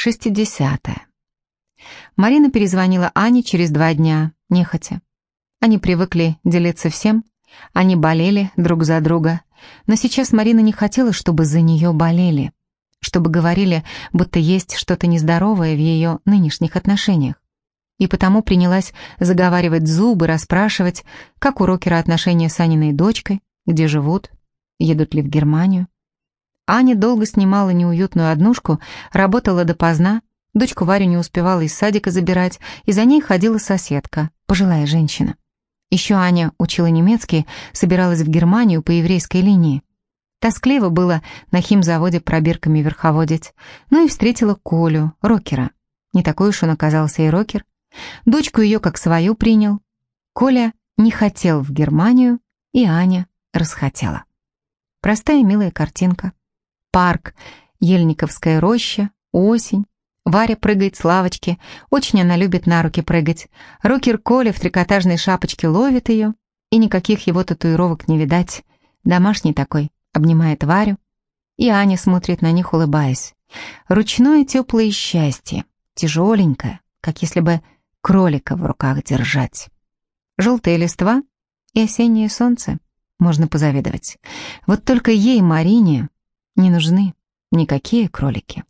Шестидесятое. Марина перезвонила Ане через два дня, нехотя. Они привыкли делиться всем, они болели друг за друга, но сейчас Марина не хотела, чтобы за нее болели, чтобы говорили, будто есть что-то нездоровое в ее нынешних отношениях. И потому принялась заговаривать зубы, расспрашивать, как у Рокера отношения с Аниной дочкой, где живут, едут ли в Германию. Аня долго снимала неуютную однушку, работала допоздна, дочку Варю не успевала из садика забирать, и за ней ходила соседка, пожилая женщина. Еще Аня учила немецкий, собиралась в Германию по еврейской линии. Тоскливо было на химзаводе пробирками верховодить. Ну и встретила Колю, рокера. Не такой уж он оказался и рокер. Дочку ее как свою принял. Коля не хотел в Германию, и Аня расхотела. Простая милая картинка парк, Ельниковская роща, осень. Варя прыгает с лавочки, очень она любит на руки прыгать. Рокер Коля в трикотажной шапочке ловит ее, и никаких его татуировок не видать. Домашний такой, обнимает Варю. И Аня смотрит на них, улыбаясь. Ручное теплое счастье, тяжеленькое, как если бы кролика в руках держать. Желтые листва и осеннее солнце. Можно позавидовать. Вот только ей, Марине, не нужны никакие кролики.